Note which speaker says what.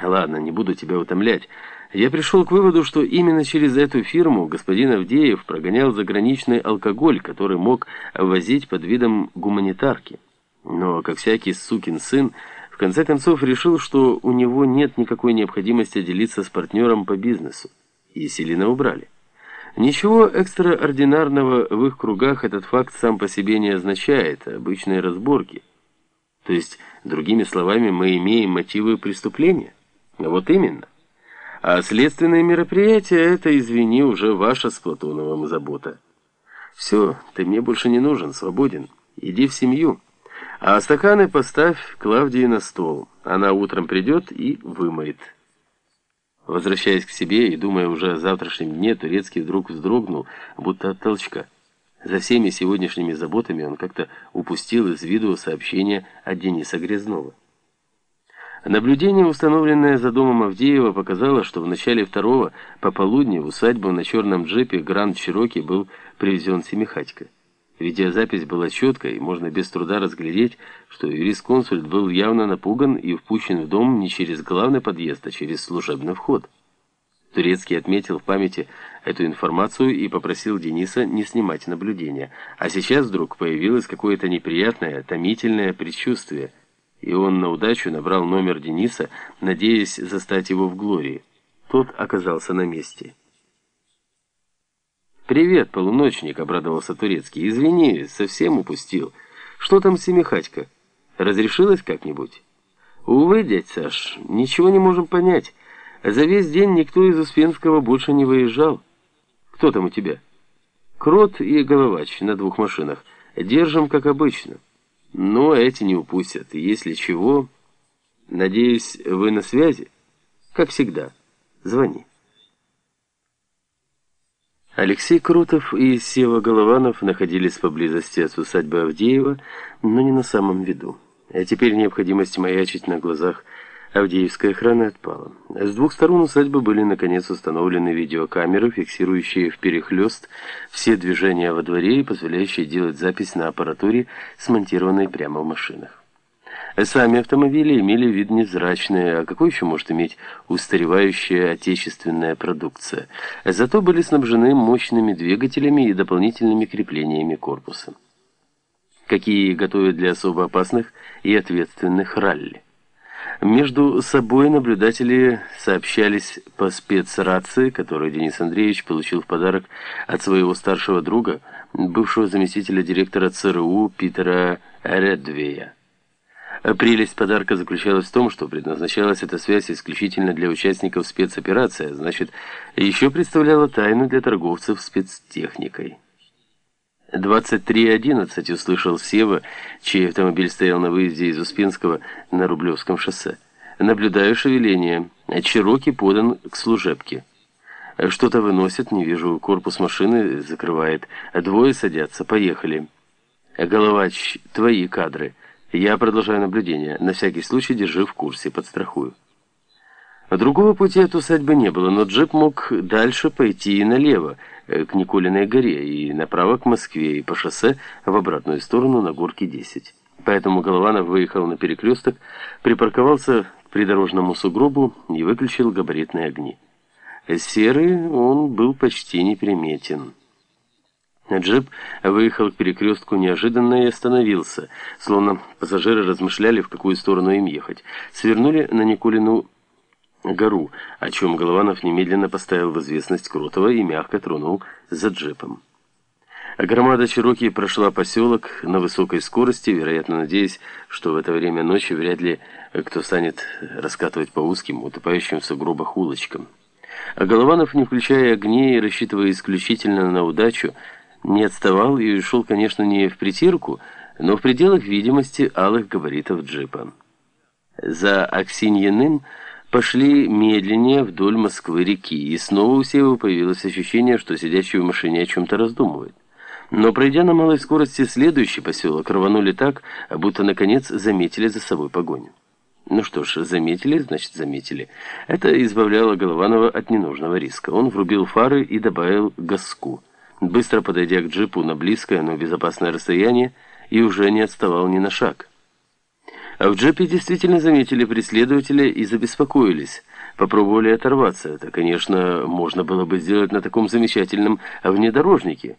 Speaker 1: Ладно, не буду тебя утомлять. Я пришел к выводу, что именно через эту фирму господин Авдеев прогонял заграничный алкоголь, который мог ввозить под видом гуманитарки. Но, как всякий сукин сын, в конце концов решил, что у него нет никакой необходимости делиться с партнером по бизнесу. И Селина убрали. Ничего экстраординарного в их кругах этот факт сам по себе не означает, обычные разборки. То есть, другими словами, мы имеем мотивы преступления? Вот именно. А следственные мероприятия – это, извини, уже ваша с Платоновым забота. Все, ты мне больше не нужен, свободен. Иди в семью. А стаканы поставь Клавдии на стол. Она утром придет и вымоет. Возвращаясь к себе и думая уже о завтрашнем дне, Турецкий вдруг вздрогнул, будто от толчка. За всеми сегодняшними заботами он как-то упустил из виду сообщение от Дениса Грязнова. Наблюдение, установленное за домом Авдеева, показало, что в начале второго пополудни в усадьбу на черном джипе Гранд Чироки был привезен Семихатько. Видеозапись была четкой, и можно без труда разглядеть, что юрисконсульт был явно напуган и впущен в дом не через главный подъезд, а через служебный вход. Турецкий отметил в памяти эту информацию и попросил Дениса не снимать наблюдения. А сейчас вдруг появилось какое-то неприятное, томительное предчувствие – и он на удачу набрал номер Дениса, надеясь застать его в Глории. Тот оказался на месте. «Привет, полуночник», — обрадовался Турецкий. «Извини, совсем упустил. Что там Семихатько? Разрешилось как-нибудь?» «Увы, дядь Саш, ничего не можем понять. За весь день никто из Успенского больше не выезжал. Кто там у тебя?» «Крот и Головач на двух машинах. Держим, как обычно». Но эти не упустят. Если чего, надеюсь, вы на связи? Как всегда. Звони. Алексей Крутов и Сева Голованов находились поблизости от усадьбы Авдеева, но не на самом виду. А теперь необходимость маячить на глазах Авдеевской охраны отпала. С двух сторон усадьбы были наконец установлены видеокамеры, фиксирующие вперехлёст все движения во дворе и позволяющие делать запись на аппаратуре, смонтированной прямо в машинах. Сами автомобили имели вид невзрачный, а какой еще может иметь устаревающая отечественная продукция? Зато были снабжены мощными двигателями и дополнительными креплениями корпуса. Какие готовят для особо опасных и ответственных ралли. Между собой наблюдатели сообщались по спецрации, которую Денис Андреевич получил в подарок от своего старшего друга, бывшего заместителя директора ЦРУ Питера Редвея. Прелесть подарка заключалась в том, что предназначалась эта связь исключительно для участников спецоперации, а значит, еще представляла тайну для торговцев спецтехникой. 23.11 услышал Сева, чей автомобиль стоял на выезде из Успенского на Рублевском шоссе. Наблюдаю шевеление. Чироки подан к служебке. Что-то выносят, не вижу, корпус машины закрывает. Двое садятся, поехали. Головач, твои кадры. Я продолжаю наблюдение. На всякий случай держи в курсе, подстрахую. Другого пути от усадьбы не было, но джип мог дальше пойти и налево, э, к Николиной горе, и направо к Москве, и по шоссе в обратную сторону на горке 10. Поэтому Голованов выехал на перекресток, припарковался к придорожному сугробу и выключил габаритные огни. Серый он был почти неприметен. Джип выехал к перекрестку неожиданно и остановился, словно пассажиры размышляли, в какую сторону им ехать. Свернули на Николину гору, о чем Голованов немедленно поставил в известность Кротова и мягко тронул за джипом. Громада Чироки прошла поселок на высокой скорости, вероятно, надеясь, что в это время ночи вряд ли кто станет раскатывать по узким, утопающим в сугробах улочкам. А Голованов, не включая огней рассчитывая исключительно на удачу, не отставал и шел, конечно, не в притирку, но в пределах видимости алых габаритов джипа. За Аксиньяным пошли медленнее вдоль Москвы-реки, и снова у Сева появилось ощущение, что сидящий в машине о чем-то раздумывает. Но пройдя на малой скорости следующий поселок, рванули так, будто наконец заметили за собой погоню. Ну что ж, заметили, значит заметили. Это избавляло Голованова от ненужного риска. Он врубил фары и добавил газку. Быстро подойдя к джипу на близкое, но безопасное расстояние, и уже не отставал ни на шаг. А в джипе действительно заметили преследователя и забеспокоились. Попробовали оторваться. Это, конечно, можно было бы сделать на таком замечательном внедорожнике.